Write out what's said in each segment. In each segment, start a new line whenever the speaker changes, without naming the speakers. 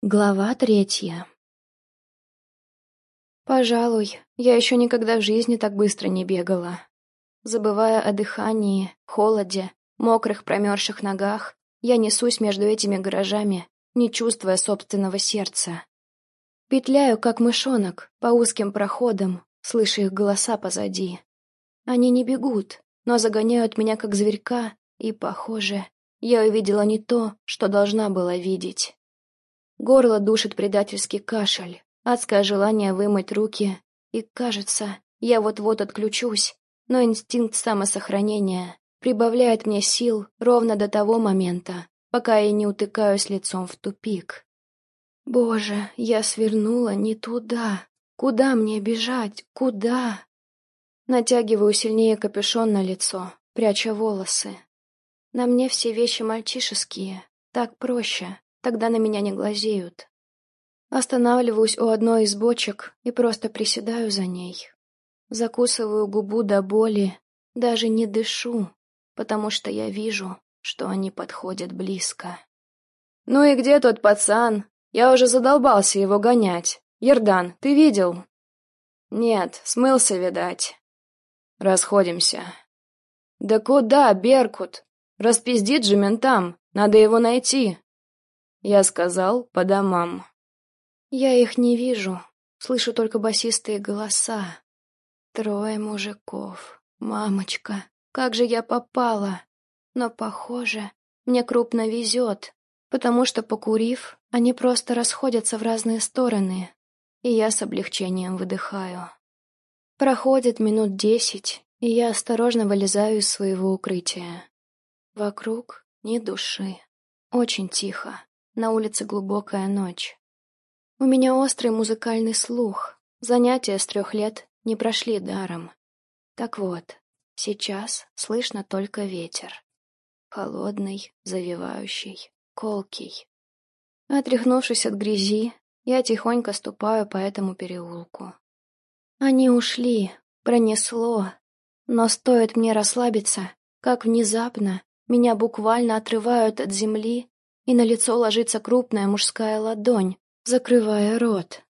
Глава третья Пожалуй, я еще никогда в жизни так быстро не бегала. Забывая о дыхании, холоде, мокрых промерзших ногах, я несусь между этими гаражами, не чувствуя собственного сердца. Петляю, как мышонок, по узким проходам, слыша их голоса позади. Они не бегут, но загоняют меня, как зверька, и, похоже, я увидела не то, что должна была видеть. Горло душит предательский кашель, адское желание вымыть руки, и, кажется, я вот-вот отключусь, но инстинкт самосохранения прибавляет мне сил ровно до того момента, пока я не утыкаюсь лицом в тупик. Боже, я свернула не туда. Куда мне бежать? Куда? Натягиваю сильнее капюшон на лицо, пряча волосы. На мне все вещи мальчишеские, так проще. Тогда на меня не глазеют. Останавливаюсь у одной из бочек и просто приседаю за ней. Закусываю губу до боли, даже не дышу, потому что я вижу, что они подходят близко. «Ну и где тот пацан? Я уже задолбался его гонять. Ердан, ты видел?» «Нет, смылся, видать». «Расходимся». «Да куда, Беркут? Распиздит же ментам, надо его найти». Я сказал по домам. Я их не вижу, слышу только басистые голоса. Трое мужиков. Мамочка, как же я попала. Но, похоже, мне крупно везет, потому что, покурив, они просто расходятся в разные стороны, и я с облегчением выдыхаю. Проходит минут десять, и я осторожно вылезаю из своего укрытия. Вокруг ни души. Очень тихо. На улице глубокая ночь. У меня острый музыкальный слух. Занятия с трех лет не прошли даром. Так вот, сейчас слышно только ветер. Холодный, завивающий, колкий. Отряхнувшись от грязи, я тихонько ступаю по этому переулку. Они ушли, пронесло, но стоит мне расслабиться, как внезапно меня буквально отрывают от земли и на лицо ложится крупная мужская ладонь, закрывая рот.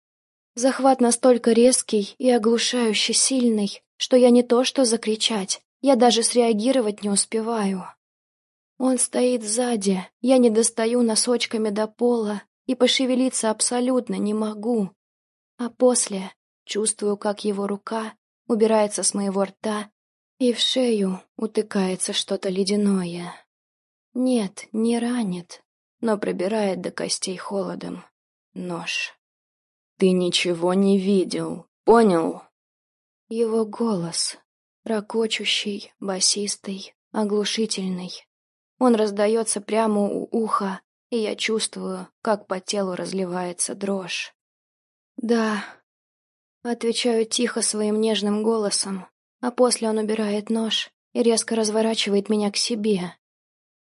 Захват настолько резкий и оглушающе сильный, что я не то что закричать, я даже среагировать не успеваю. Он стоит сзади, я не достаю носочками до пола и пошевелиться абсолютно не могу. А после чувствую, как его рука убирается с моего рта, и в шею утыкается что-то ледяное. Нет, не ранит, но пробирает до костей холодом. Нож. «Ты ничего не видел, понял?» Его голос, ракочущий, басистый, оглушительный. Он раздается прямо у уха, и я чувствую, как по телу разливается дрожь. «Да», — отвечаю тихо своим нежным голосом, а после он убирает нож и резко разворачивает меня к себе.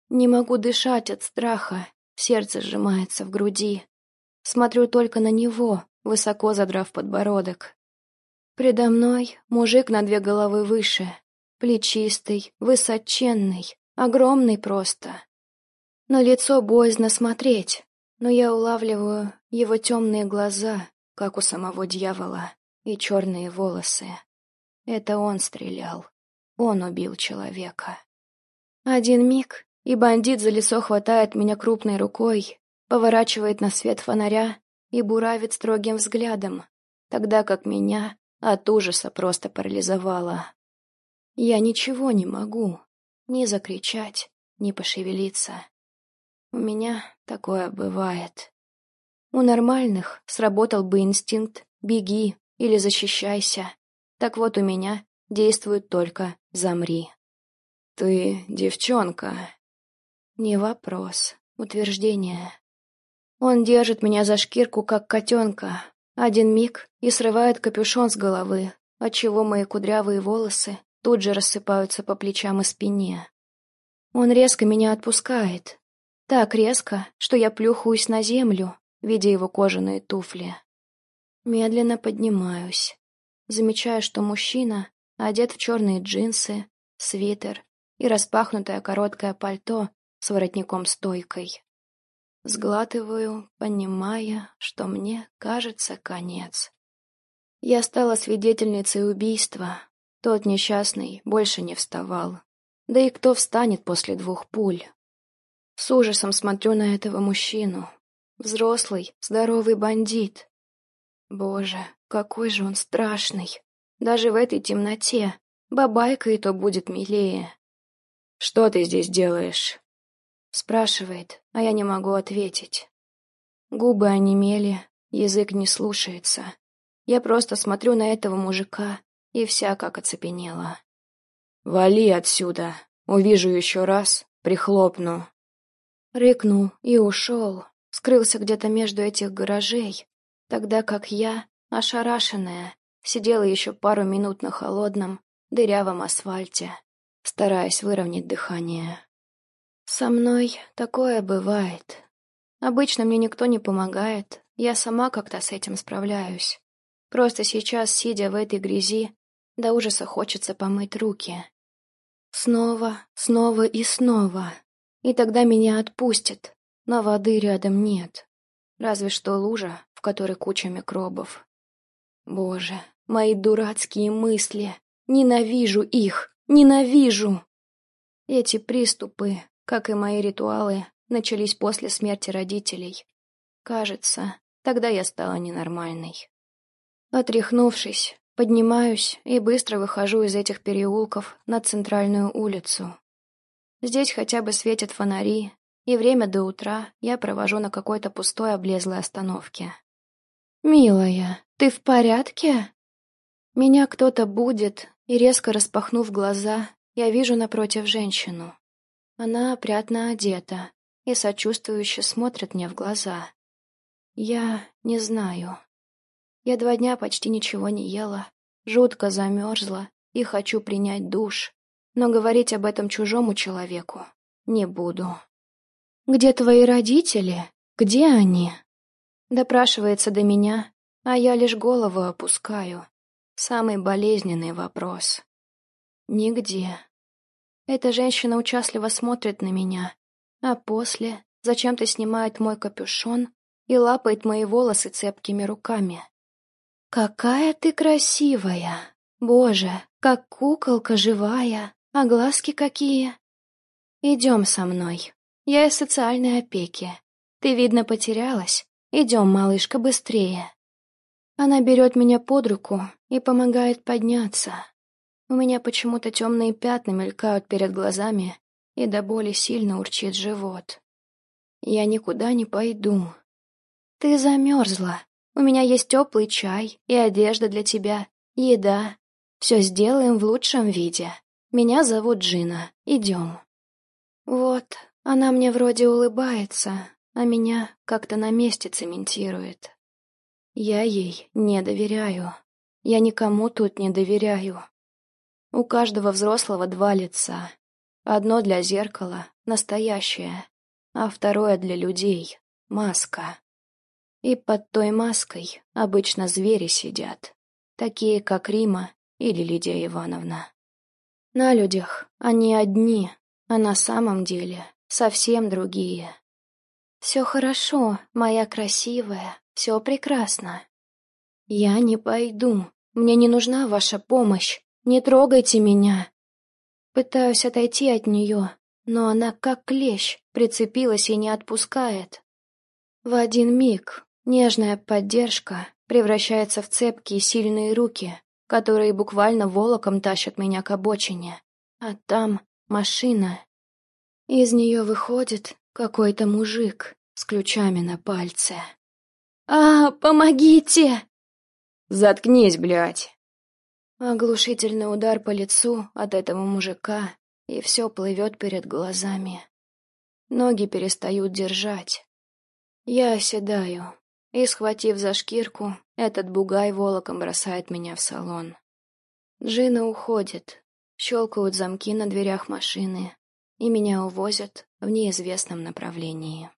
Не могу дышать от страха, Сердце сжимается в груди. Смотрю только на него, высоко задрав подбородок. Предо мной мужик на две головы выше, плечистый, высоченный, огромный просто. На лицо боязно смотреть, но я улавливаю его темные глаза, как у самого дьявола, и черные волосы. Это он стрелял. Он убил человека. Один миг, и бандит за лицо хватает меня крупной рукой, поворачивает на свет фонаря и буравит строгим взглядом, тогда как меня от ужаса просто парализовало. Я ничего не могу, ни закричать, ни пошевелиться. У меня такое бывает. У нормальных сработал бы инстинкт «беги» или «защищайся». Так вот у меня действует только «замри». «Ты девчонка», не вопрос, утверждение. Он держит меня за шкирку, как котенка. Один миг и срывает капюшон с головы, отчего мои кудрявые волосы тут же рассыпаются по плечам и спине. Он резко меня отпускает. Так резко, что я плюхаюсь на землю, видя его кожаные туфли. Медленно поднимаюсь. Замечаю, что мужчина одет в черные джинсы, свитер и распахнутое короткое пальто с воротником-стойкой. Сглатываю, понимая, что мне кажется конец. Я стала свидетельницей убийства. Тот несчастный больше не вставал. Да и кто встанет после двух пуль? С ужасом смотрю на этого мужчину. Взрослый, здоровый бандит. Боже, какой же он страшный. Даже в этой темноте. Бабайка и то будет милее. «Что ты здесь делаешь?» Спрашивает, а я не могу ответить. Губы онемели, язык не слушается. Я просто смотрю на этого мужика, и вся как оцепенела. «Вали отсюда! Увижу еще раз, прихлопну!» Рыкнул и ушел, скрылся где-то между этих гаражей, тогда как я, ошарашенная, сидела еще пару минут на холодном, дырявом асфальте, стараясь выровнять дыхание. Со мной такое бывает. Обычно мне никто не помогает, я сама как-то с этим справляюсь. Просто сейчас, сидя в этой грязи, до ужаса хочется помыть руки. Снова, снова и снова. И тогда меня отпустят, но воды рядом нет. Разве что лужа, в которой куча микробов. Боже, мои дурацкие мысли. Ненавижу их, ненавижу. Эти приступы, как и мои ритуалы, начались после смерти родителей. Кажется, тогда я стала ненормальной. Отряхнувшись, поднимаюсь и быстро выхожу из этих переулков на центральную улицу. Здесь хотя бы светят фонари, и время до утра я провожу на какой-то пустой облезлой остановке. «Милая, ты в порядке?» Меня кто-то будет, и резко распахнув глаза, я вижу напротив женщину. Она опрятно одета и сочувствующе смотрит мне в глаза. Я не знаю. Я два дня почти ничего не ела, жутко замерзла и хочу принять душ, но говорить об этом чужому человеку не буду. «Где твои родители? Где они?» Допрашивается до меня, а я лишь голову опускаю. Самый болезненный вопрос. Нигде. Эта женщина участливо смотрит на меня, а после зачем-то снимает мой капюшон и лапает мои волосы цепкими руками. «Какая ты красивая! Боже, как куколка живая, а глазки какие!» «Идем со мной. Я из социальной опеки. Ты, видно, потерялась. Идем, малышка, быстрее». Она берет меня под руку и помогает подняться. У меня почему-то темные пятна мелькают перед глазами, и до боли сильно урчит живот. Я никуда не пойду. Ты замерзла. У меня есть теплый чай и одежда для тебя, еда. Все сделаем в лучшем виде. Меня зовут Джина. Идем. Вот, она мне вроде улыбается, а меня как-то на месте цементирует. Я ей не доверяю. Я никому тут не доверяю. У каждого взрослого два лица. Одно для зеркала, настоящее, а второе для людей, маска. И под той маской обычно звери сидят, такие как Рима или Лидия Ивановна. На людях они одни, а на самом деле совсем другие. «Все хорошо, моя красивая, все прекрасно». «Я не пойду, мне не нужна ваша помощь, не трогайте меня». Пытаюсь отойти от нее, но она как клещ прицепилась и не отпускает. В один миг Нежная поддержка превращается в цепкие сильные руки, которые буквально волоком тащат меня к обочине. А там машина. Из нее выходит какой-то мужик с ключами на пальце. «А, помогите!» «Заткнись, блядь!» Оглушительный удар по лицу от этого мужика, и все плывет перед глазами. Ноги перестают держать. Я оседаю, и, схватив за шкирку, этот бугай волоком бросает меня в салон. Джина уходит, щелкают замки на дверях машины, и меня увозят в неизвестном направлении.